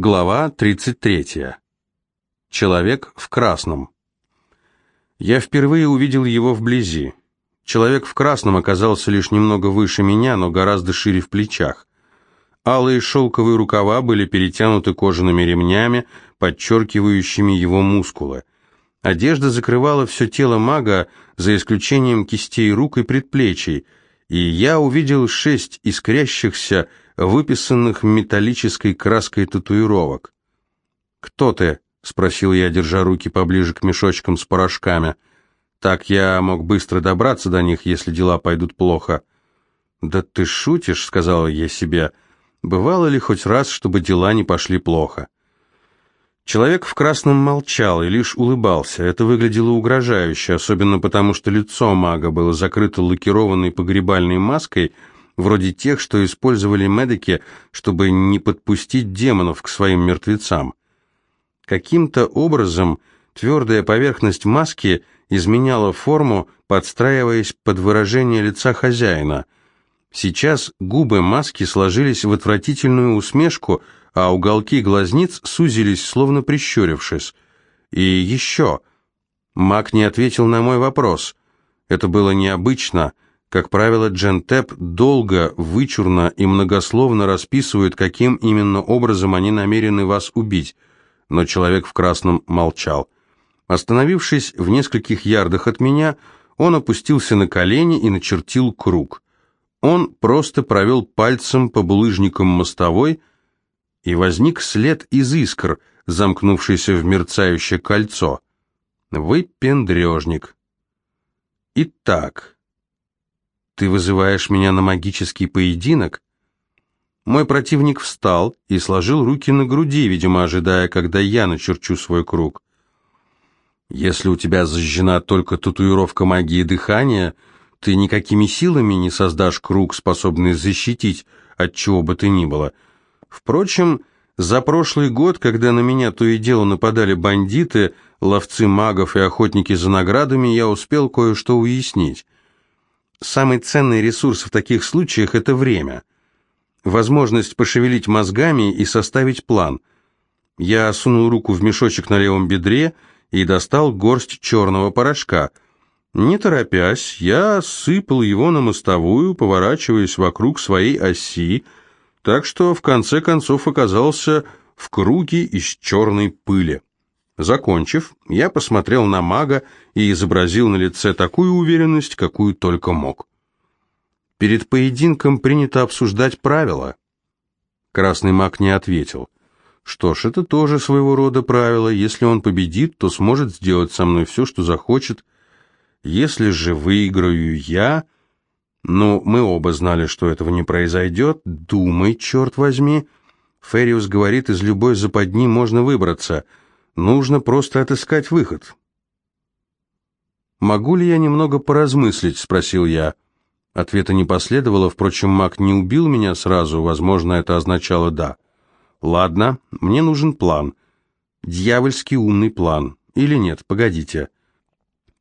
Глава 33. Человек в красном. Я впервые увидел его вблизи. Человек в красном оказался лишь немного выше меня, но гораздо шире в плечах. Алые шелковые рукава были перетянуты кожаными ремнями, подчеркивающими его мускулы. Одежда закрывала все тело мага, за исключением кистей рук и предплечий, и я увидел шесть искрящихся, выписанных металлической краской татуировок. «Кто ты?» — спросил я, держа руки поближе к мешочкам с порошками. «Так я мог быстро добраться до них, если дела пойдут плохо». «Да ты шутишь», — сказала я себе. «Бывало ли хоть раз, чтобы дела не пошли плохо?» Человек в красном молчал и лишь улыбался. Это выглядело угрожающе, особенно потому, что лицо мага было закрыто лакированной погребальной маской — вроде тех, что использовали медики, чтобы не подпустить демонов к своим мертвецам. Каким-то образом твердая поверхность маски изменяла форму, подстраиваясь под выражение лица хозяина. Сейчас губы маски сложились в отвратительную усмешку, а уголки глазниц сузились, словно прищурившись. И еще. Маг не ответил на мой вопрос. Это было необычно — как правило, Джентеп долго, вычурно и многословно расписывают, каким именно образом они намерены вас убить, но человек в красном молчал. Остановившись в нескольких ярдах от меня, он опустился на колени и начертил круг. Он просто провел пальцем по булыжникам мостовой, и возник след из искр, замкнувшийся в мерцающее кольцо. Выпендрежник. Итак... «Ты вызываешь меня на магический поединок?» Мой противник встал и сложил руки на груди, видимо, ожидая, когда я начерчу свой круг. «Если у тебя зажжена только татуировка магии дыхания, ты никакими силами не создашь круг, способный защитить от чего бы то ни было. Впрочем, за прошлый год, когда на меня то и дело нападали бандиты, ловцы магов и охотники за наградами, я успел кое-что уяснить». Самый ценный ресурс в таких случаях – это время. Возможность пошевелить мозгами и составить план. Я сунул руку в мешочек на левом бедре и достал горсть черного порошка. Не торопясь, я сыпал его на мостовую, поворачиваясь вокруг своей оси, так что в конце концов оказался в круге из черной пыли. Закончив, я посмотрел на мага и изобразил на лице такую уверенность, какую только мог. Перед поединком принято обсуждать правила. Красный маг не ответил. Что ж, это тоже своего рода правило. Если он победит, то сможет сделать со мной все, что захочет. Если же выиграю я... Ну, мы оба знали, что этого не произойдет. Думай, черт возьми. Фериус говорит, из любой западни можно выбраться — Нужно просто отыскать выход. «Могу ли я немного поразмыслить?» — спросил я. Ответа не последовало, впрочем, маг не убил меня сразу, возможно, это означало «да». «Ладно, мне нужен план. Дьявольский умный план. Или нет, погодите.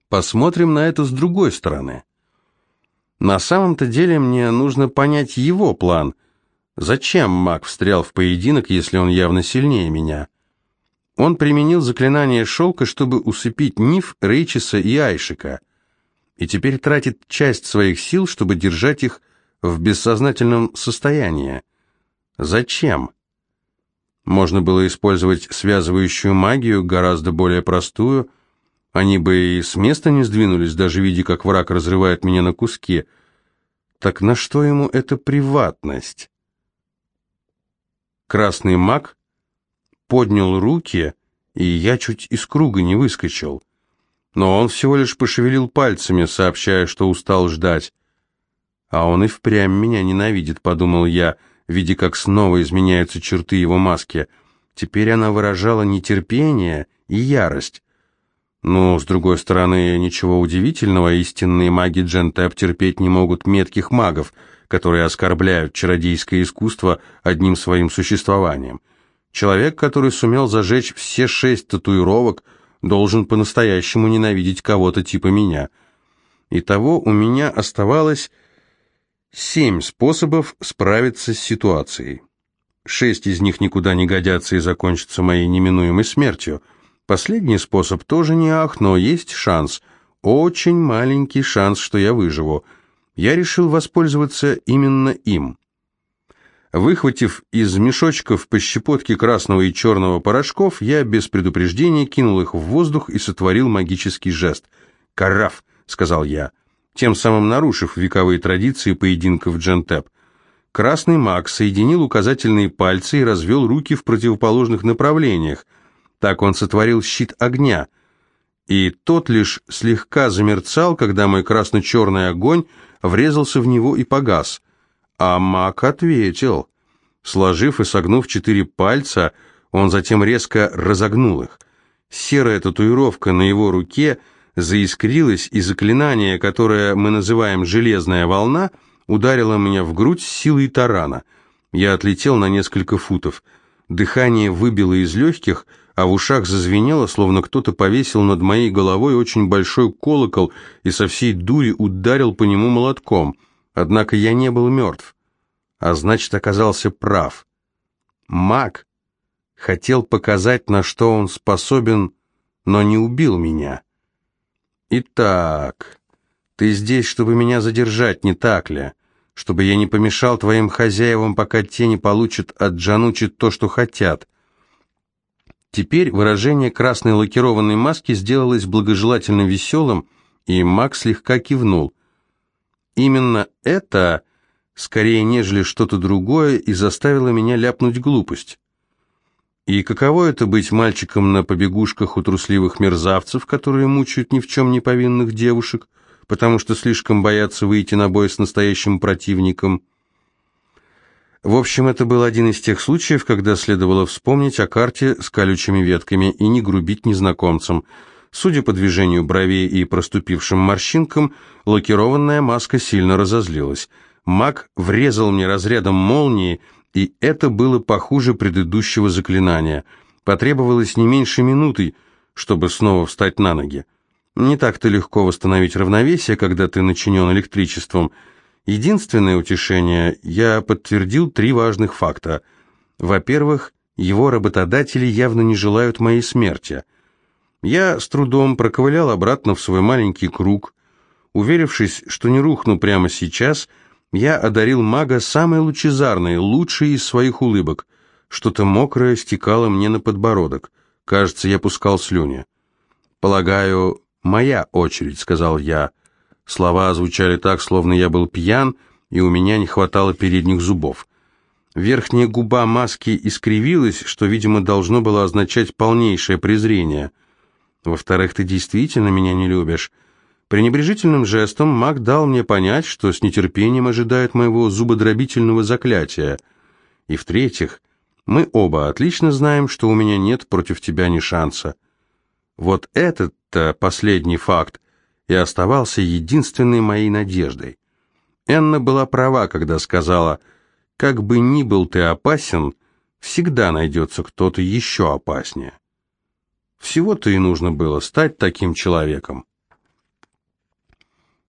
Посмотрим на это с другой стороны. На самом-то деле мне нужно понять его план. Зачем маг встрял в поединок, если он явно сильнее меня?» Он применил заклинание шелка, чтобы усыпить Ниф, Рейчиса и Айшика, и теперь тратит часть своих сил, чтобы держать их в бессознательном состоянии. Зачем? Можно было использовать связывающую магию, гораздо более простую. Они бы и с места не сдвинулись, даже видя, как враг разрывает меня на куски. Так на что ему эта приватность? Красный маг поднял руки, и я чуть из круга не выскочил. Но он всего лишь пошевелил пальцами, сообщая, что устал ждать. «А он и впрямь меня ненавидит», — подумал я, видя, как снова изменяются черты его маски. Теперь она выражала нетерпение и ярость. Ну, с другой стороны, ничего удивительного, истинные маги Джентеп терпеть не могут метких магов, которые оскорбляют чародейское искусство одним своим существованием. Человек, который сумел зажечь все шесть татуировок, должен по-настоящему ненавидеть кого-то типа меня. Итого у меня оставалось семь способов справиться с ситуацией. шесть из них никуда не годятся и закончатся моей неминуемой смертью. Последний способ тоже не ах, но есть шанс, очень маленький шанс, что я выживу. Я решил воспользоваться именно им. Выхватив из мешочков по щепотке красного и черного порошков, я без предупреждения кинул их в воздух и сотворил магический жест. «Караф!» — сказал я, тем самым нарушив вековые традиции поединков джентеп. Красный маг соединил указательные пальцы и развел руки в противоположных направлениях. Так он сотворил щит огня. И тот лишь слегка замерцал, когда мой красно-черный огонь врезался в него и погас — а маг ответил. Сложив и согнув четыре пальца, он затем резко разогнул их. Серая татуировка на его руке заискрилась, и заклинание, которое мы называем «железная волна», ударило меня в грудь с силой тарана. Я отлетел на несколько футов. Дыхание выбило из легких, а в ушах зазвенело, словно кто-то повесил над моей головой очень большой колокол и со всей дури ударил по нему молотком — Однако я не был мертв, а значит, оказался прав. Маг хотел показать, на что он способен, но не убил меня. Итак, ты здесь, чтобы меня задержать, не так ли? Чтобы я не помешал твоим хозяевам, пока те не получат от Джанучи то, что хотят. Теперь выражение красной лакированной маски сделалось благожелательно веселым, и Маг слегка кивнул. Именно это, скорее нежели что-то другое, и заставило меня ляпнуть глупость. И каково это быть мальчиком на побегушках у трусливых мерзавцев, которые мучают ни в чем не повинных девушек, потому что слишком боятся выйти на бой с настоящим противником? В общем, это был один из тех случаев, когда следовало вспомнить о карте с колючими ветками и не грубить незнакомцам – Судя по движению бровей и проступившим морщинкам, лакированная маска сильно разозлилась. Маг врезал мне разрядом молнии, и это было похуже предыдущего заклинания. Потребовалось не меньше минуты, чтобы снова встать на ноги. Не так-то легко восстановить равновесие, когда ты начинен электричеством. Единственное утешение, я подтвердил три важных факта. Во-первых, его работодатели явно не желают моей смерти – я с трудом проковылял обратно в свой маленький круг. Уверившись, что не рухну прямо сейчас, я одарил мага самой лучезарной, лучшей из своих улыбок. Что-то мокрое стекало мне на подбородок. Кажется, я пускал слюни. «Полагаю, моя очередь», — сказал я. Слова звучали так, словно я был пьян, и у меня не хватало передних зубов. Верхняя губа маски искривилась, что, видимо, должно было означать полнейшее презрение — во-вторых, ты действительно меня не любишь. Пренебрежительным жестом маг дал мне понять, что с нетерпением ожидает моего зубодробительного заклятия. И в-третьих, мы оба отлично знаем, что у меня нет против тебя ни шанса. Вот этот-то последний факт и оставался единственной моей надеждой. Энна была права, когда сказала, «Как бы ни был ты опасен, всегда найдется кто-то еще опаснее». Всего-то и нужно было стать таким человеком.